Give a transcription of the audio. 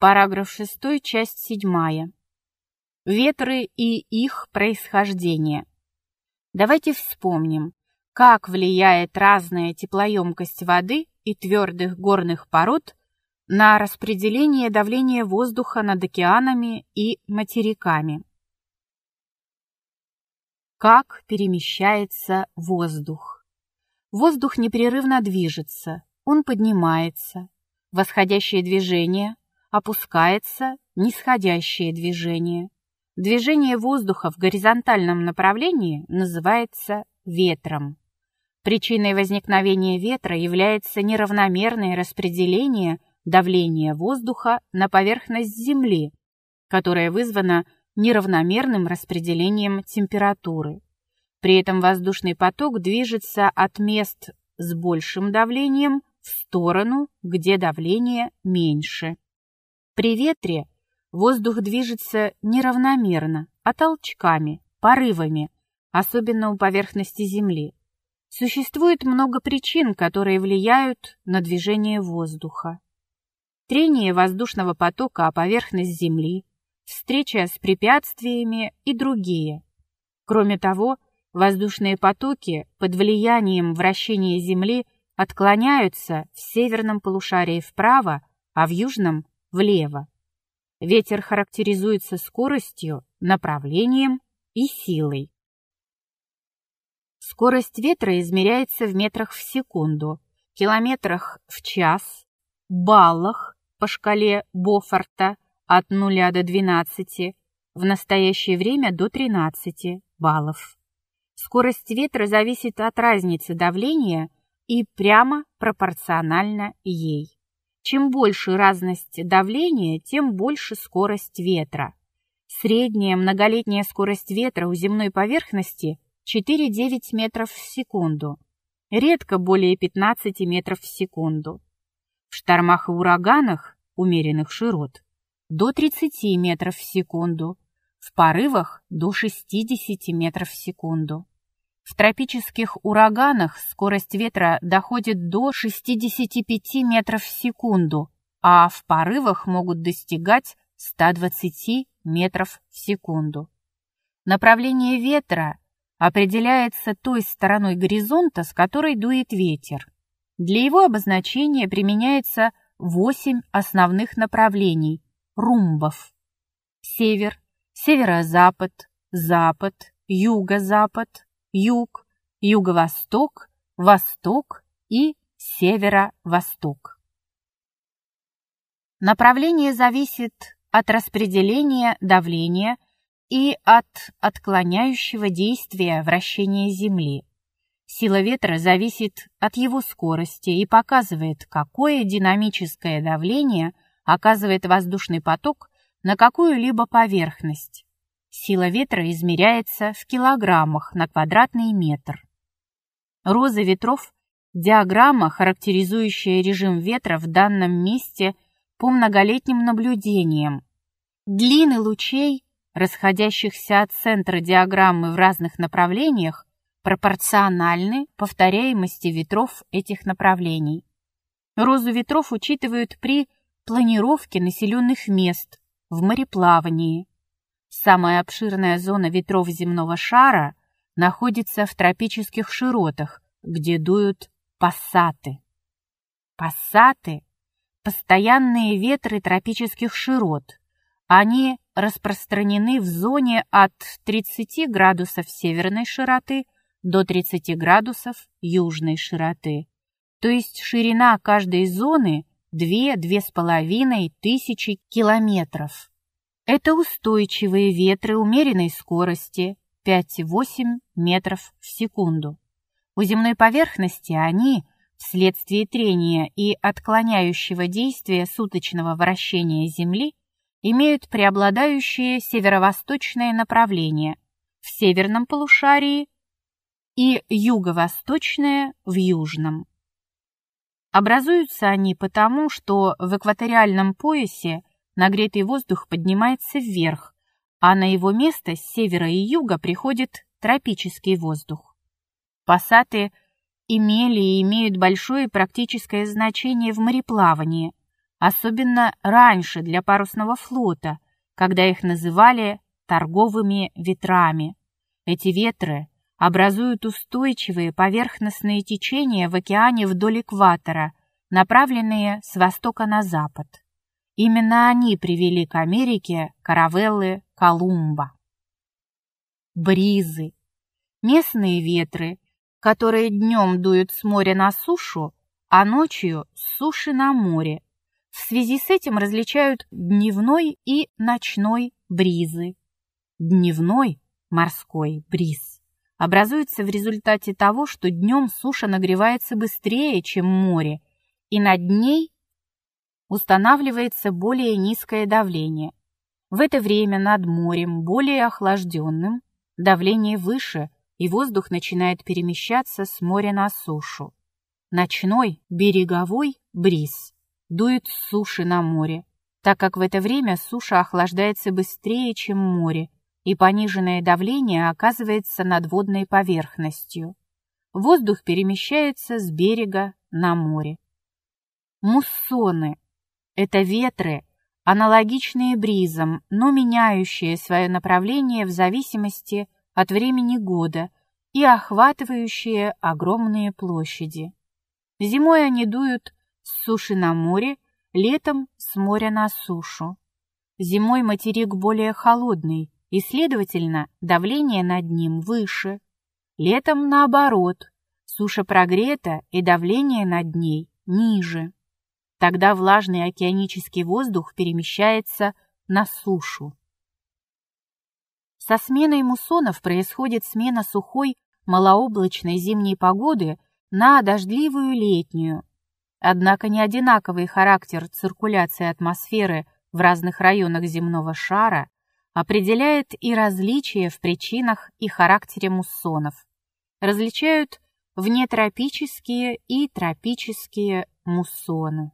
Параграф 6, часть 7. Ветры и их происхождение. Давайте вспомним, как влияет разная теплоемкость воды и твердых горных пород на распределение давления воздуха над океанами и материками. Как перемещается воздух? Воздух непрерывно движется, он поднимается. Восходящее движение опускается нисходящее движение. Движение воздуха в горизонтальном направлении называется ветром. Причиной возникновения ветра является неравномерное распределение давления воздуха на поверхность Земли, которое вызвано неравномерным распределением температуры. При этом воздушный поток движется от мест с большим давлением в сторону, где давление меньше. При ветре воздух движется неравномерно, а толчками, порывами, особенно у поверхности Земли. Существует много причин, которые влияют на движение воздуха. Трение воздушного потока о поверхность Земли, встреча с препятствиями и другие. Кроме того, воздушные потоки под влиянием вращения Земли отклоняются в северном полушарии вправо, а в южном влево. Ветер характеризуется скоростью, направлением и силой. Скорость ветра измеряется в метрах в секунду, километрах в час, баллах по шкале Бофорта от 0 до 12, в настоящее время до 13 баллов. Скорость ветра зависит от разницы давления и прямо пропорциональна ей. Чем больше разность давления, тем больше скорость ветра. Средняя многолетняя скорость ветра у земной поверхности 4-9 метров в секунду, редко более 15 метров в секунду. В штормах и ураганах умеренных широт до 30 метров в секунду, в порывах до 60 метров в секунду. В тропических ураганах скорость ветра доходит до 65 метров в секунду, а в порывах могут достигать 120 метров в секунду. Направление ветра определяется той стороной горизонта, с которой дует ветер. Для его обозначения применяется 8 основных направлений – румбов. Север, северо-запад, запад, юго-запад, юг, юго-восток, восток и северо-восток. Направление зависит от распределения давления и от отклоняющего действия вращения Земли. Сила ветра зависит от его скорости и показывает, какое динамическое давление оказывает воздушный поток на какую-либо поверхность. Сила ветра измеряется в килограммах на квадратный метр. Роза ветров – диаграмма, характеризующая режим ветра в данном месте по многолетним наблюдениям. Длины лучей, расходящихся от центра диаграммы в разных направлениях, пропорциональны повторяемости ветров этих направлений. Розу ветров учитывают при планировке населенных мест, в мореплавании, Самая обширная зона ветров земного шара находится в тропических широтах, где дуют пассаты. Пассаты – постоянные ветры тропических широт. Они распространены в зоне от 30 градусов северной широты до 30 градусов южной широты. То есть ширина каждой зоны 2-2,5 тысячи километров. Это устойчивые ветры умеренной скорости 5-8 метров в секунду. У земной поверхности они, вследствие трения и отклоняющего действия суточного вращения Земли, имеют преобладающее северо-восточное направление в северном полушарии и юго-восточное в южном. Образуются они потому, что в экваториальном поясе нагретый воздух поднимается вверх, а на его место с севера и юга приходит тропический воздух. Пассаты имели и имеют большое практическое значение в мореплавании. особенно раньше для парусного флота, когда их называли торговыми ветрами. Эти ветры образуют устойчивые поверхностные течения в океане вдоль экватора, направленные с востока на запад. Именно они привели к Америке каравеллы Колумба. Бризы. Местные ветры, которые днем дуют с моря на сушу, а ночью с суши на море. В связи с этим различают дневной и ночной бризы. Дневной морской бриз образуется в результате того, что днем суша нагревается быстрее, чем море, и над ней устанавливается более низкое давление. В это время над морем, более охлажденным, давление выше, и воздух начинает перемещаться с моря на сушу. Ночной береговой бриз дует с суши на море, так как в это время суша охлаждается быстрее, чем море, и пониженное давление оказывается над водной поверхностью. Воздух перемещается с берега на море. Муссоны – это ветры, аналогичные бризам, но меняющие свое направление в зависимости от времени года и охватывающие огромные площади. Зимой они дуют с суши на море, летом с моря на сушу. Зимой материк более холодный, и, следовательно, давление над ним выше. Летом наоборот, суша прогрета и давление над ней ниже. Тогда влажный океанический воздух перемещается на сушу. Со сменой муссонов происходит смена сухой малооблачной зимней погоды на дождливую летнюю. Однако не одинаковый характер циркуляции атмосферы в разных районах земного шара определяет и различия в причинах и характере муссонов. Различают внетропические и тропические муссоны.